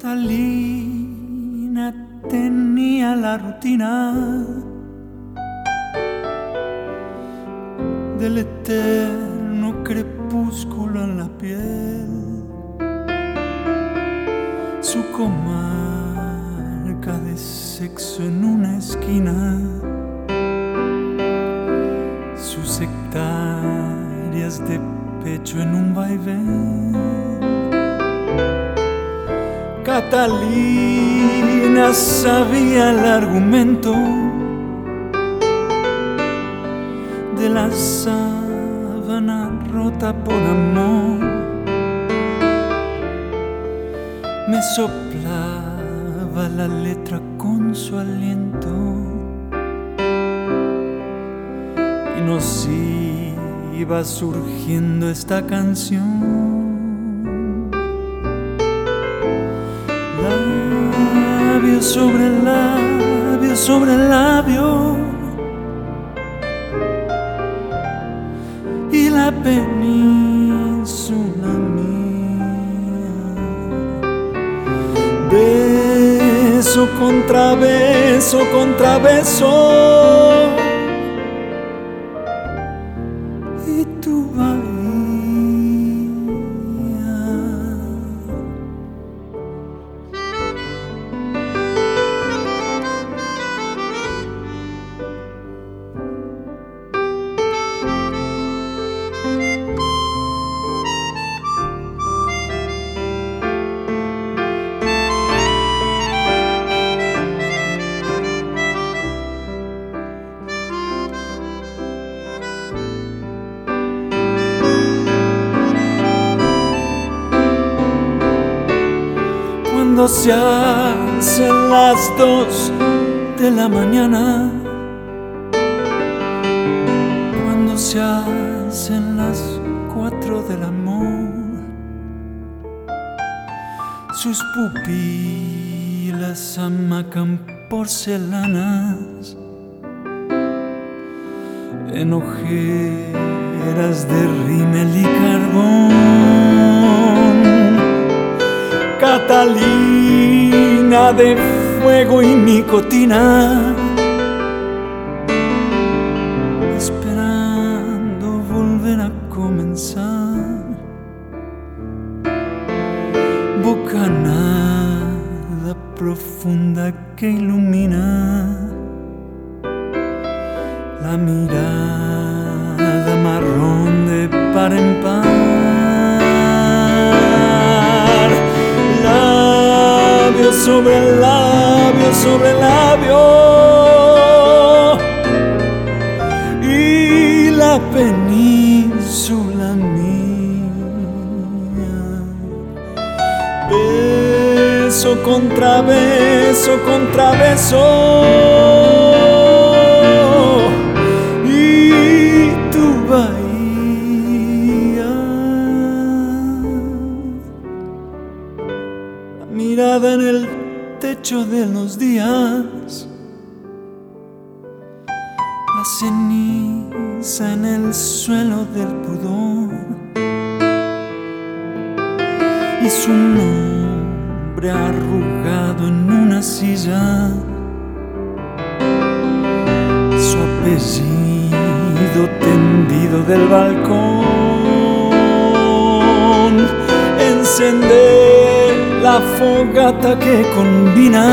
Catalina tenía la rutina del eterno crepúsculo en la piel. Su comarca de sexo en una esquina. Sus hectáreas de pecho en un vaivén Catalina sabía el argumento de la sábana rota por amor. Me soplaba la letra con su aliento y nos iba surgiendo esta canción. Sobre el labio, sobre el labio. Y la península mía. Beso contra beso contra beso. Se hacen las dos de la mañana, cuando se hacen las cuatro del amor, sus pupilas amacan porcelanas en ojeras de rímel y carbón. Catalina de fuego y nicotina, esperando volver a comenzar. Bocanada profunda que ilumina la mirada marrón de par en par. Sobre el labio, sobre el labio. Y la península mía. Beso contra beso contra beso. En el techo de los días, la ceniza en el suelo del pudor. Y su nombre arrugado en una silla, su apellido tendido del balcón, encender la fogata que combina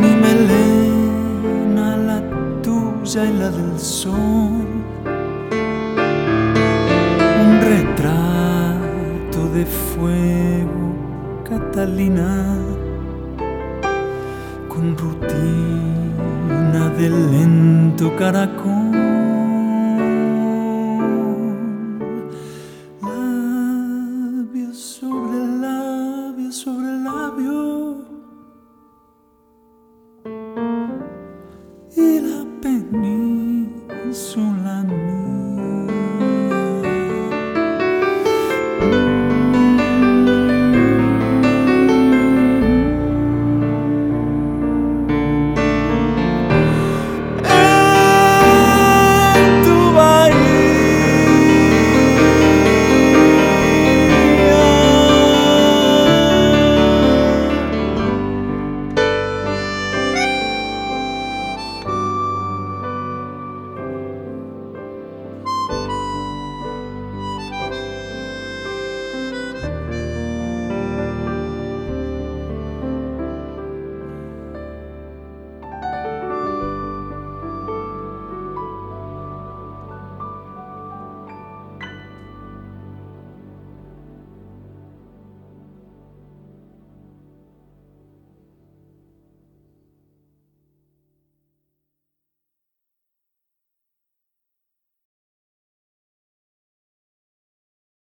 mi melena, la tuya y la del sol. Un retrato de fuego, Catalina, con rutina de lento caracol